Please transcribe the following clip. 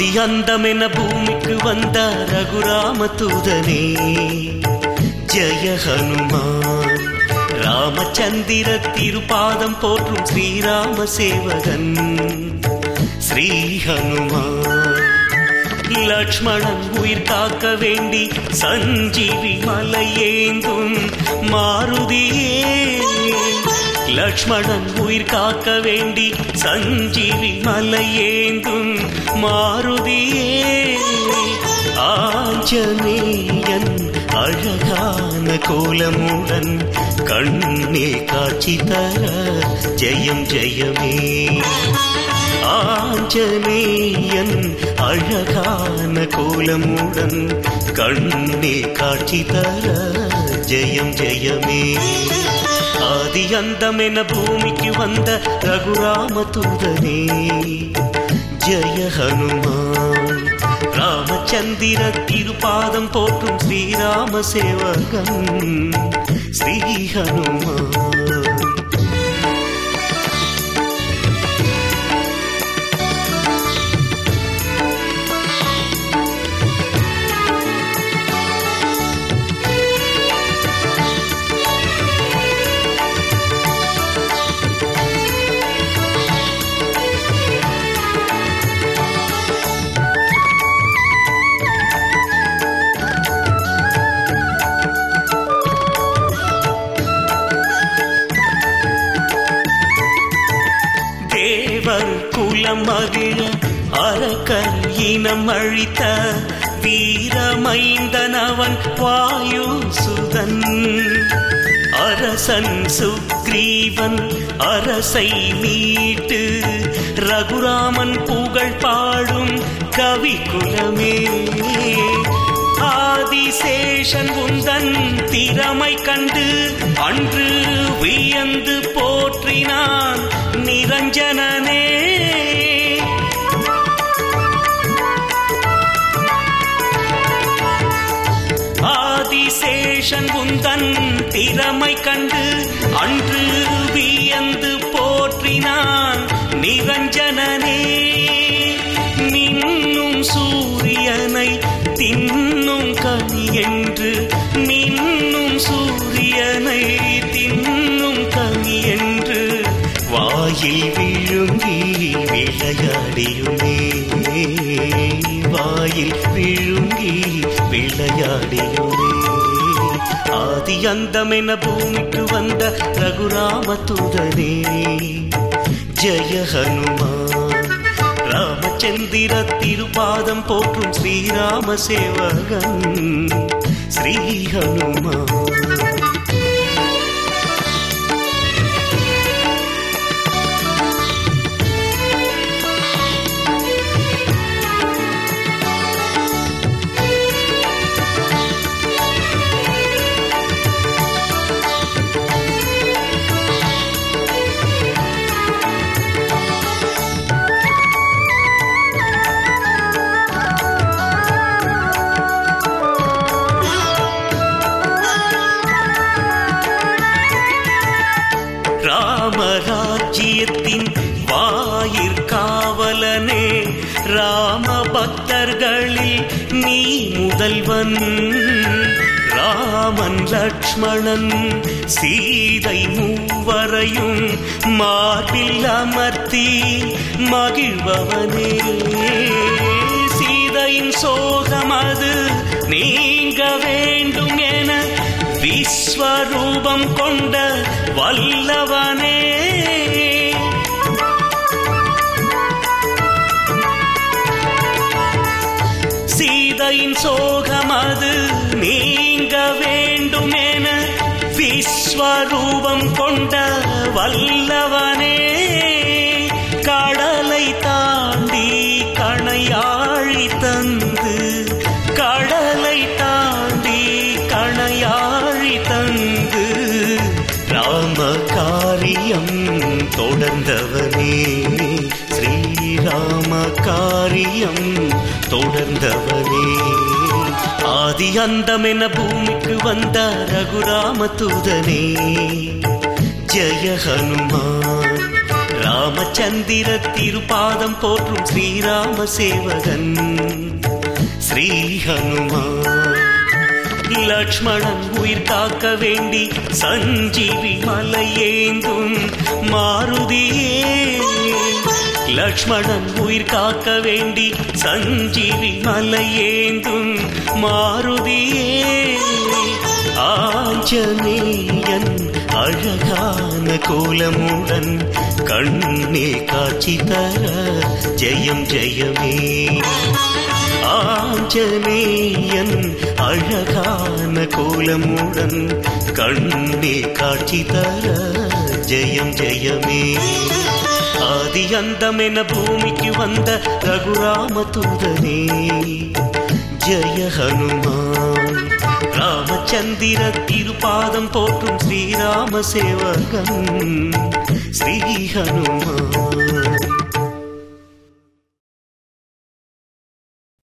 ஆதி அந்தமென பூமிக்கு வந்த ரகுராம தூதனே ஜய ஹனுமான் ராமச்சந்திர திருப்பாதம் போற்றும் ஸ்ரீராம சேவகன். ஸ்ரீ ஹனுமான் லக்ஷ்மணன் உயிர் காக்க வேண்டி சஞ்சீவி மலையேந்தும். மாருதியே லக்ஷ்மணன் உயிர் காக்க வேண்டி சஞ்சீவி மலை ஏந்தும் மாருதியே. ஆஞ்சநேயன் அழகான கோலமுடன் கண்ணில் காட்சி தர ஜெயம் ஜெயமே. ஆஞ்சநேயன் அழகான கோலமுடன் கண்ணே காட்சி தர ஜெயம் ஜெயமே. ஆதி அந்தம் என பூமிக்கு வந்த ரகுராம தூதனே ஜெய ஹனுமான் ராமச்சந்திர திருபாதம் போற்றும் ஸ்ரீராம சேவகம். ஸ்ரீ ஹனுமான். குலம் மகிழ அறக்கல் இனம் அழித்த வீரமைந்தனவன் வாயு சுதன். அரசன் சுக்ரீவன் அரசை மீட்டு ரகுராமன் புகழ் பாடும் கவி குலமே. ஆதிசேஷன் உந்தன் திறமை கண்டு அன்று வியந்து சேஷன் உந்தன் திறமை கண்டு அன்று வியந்து போற்றினான் நிரஞ்சனனே. நின்னும் சூரியனை தின்னும் கனி என்று நின்னும் சூரியனை தின்னும் கனி என்று. வாயில் விழுங்கி விளையாடியுமே வாயில் விழுங்கி விளையாடியுமே. ஆதி அந்தமென பூமிக்கு வந்த ரகுராம தூதனே. ஜெய ஹனுமான் ராமச்சந்திர திருபாதம் போற்றும் ஸ்ரீராம சேவகன் ஸ்ரீ ஹனுமான். பக்தர்களில் நீ முதல்வன். ராமன் லக்ஷ்மணன் சீதை மூவரையும் மார்பில் அமர்த்தி மகிழ்பவனே. சீதையின் சோகம் அது நீங்க வேண்டும் என விஸ்வரூபம் கொண்ட வல்லவனே. சீதையின் சோகம் அது நீங்க வேண்டும் என விஸ்வரூபம் கொண்ட வல்லவனே கடலை தாண்டி கணையாழி தந்து கடலை தாண்டி கணையாழி தந்து ராம காரியம் தொடர்ந்தவனே ஸ்ரீராம காரியம் தொடர்ந்தவனே ஆதி அந்தம் என பூமிக்கு வந்த ரகுராம தூதனே ஜெய ஹனுமான் ராமச்சந்திர திருப்பாதம் போற்றும் ஸ்ரீராம சேவகன். ஸ்ரீ ஹனுமான் லக்ஷ்மணன் உயிர் காக்க வேண்டி சஞ்சீவி மலையேந்தும். மாருதியே லக்ஷ்மணன் உயிர் காக்க வேண்டி சஞ்சீவி மலையேந்தும் மாருதியே. ஆஞ்சநேயன் அழகான கோலமுடன் கண்ணில் காட்சி தர ஜெயம் ஜெயமே. ஆஞ்சநேயன் அழகான கோலமுடன் கண்ணே காட்சி தர ஜெயம் ஜெயமே. ஆதி அந்தம் என பூமிக்கு வந்த ரகுராம தூதனே ஜெய ஹனுமான் ராமச்சந்திர திருப்பாதம் போற்றும் ஸ்ரீராம சேவகம் ஸ்ரீ ஹனுமான்.